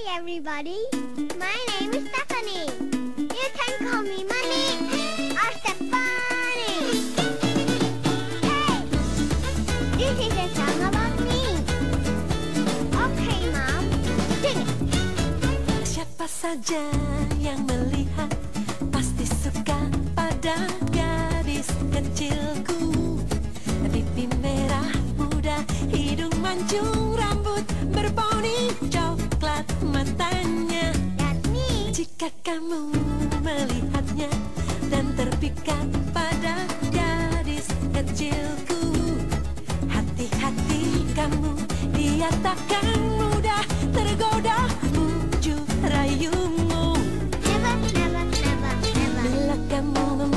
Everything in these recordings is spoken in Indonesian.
Hi, everybody. My name is Stephanie. You can call me Money or Stephanie. Hey, this is a song about me. Okay, Mom, sing it. Siapa saja yang melihat pasti suka pada gadis kecilku. Pipi merah muda, hidung mancung, rambut berponi. jauh. kamu melihatnya dan terpikat pada gadis kecilku. Hati-hati kamu, dia takkan mudah tergoda Muju rayumu. Never, never, never, never. Bila kamu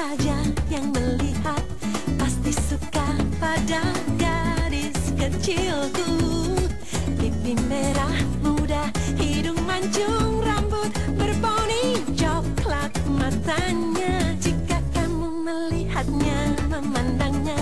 saja yang melihat Pasti suka pada gadis kecilku. Pipi merah muda, hidung mancung Rambut berponi coklat matanya. Jika kamu melihatnya, memandangnya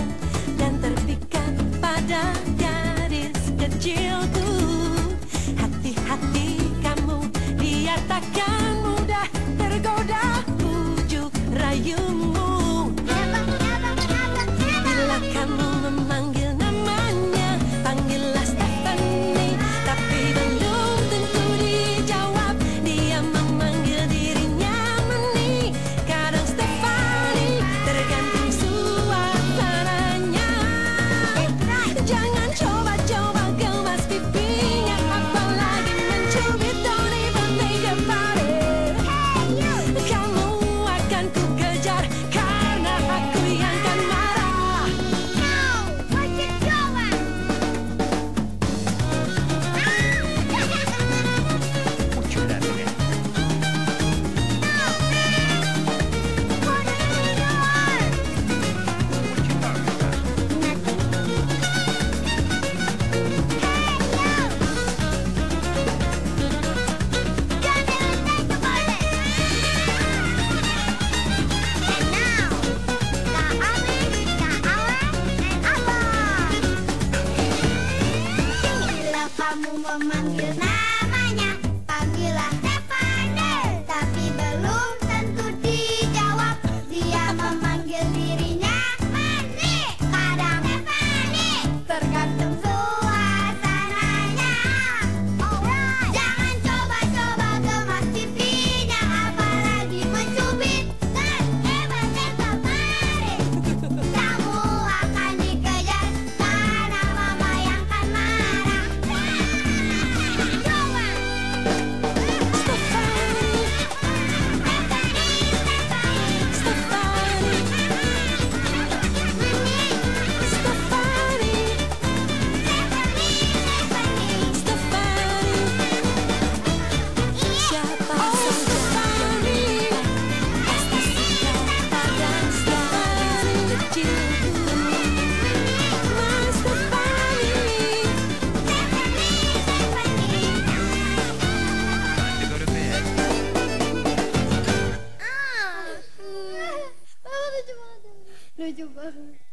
Nih, 了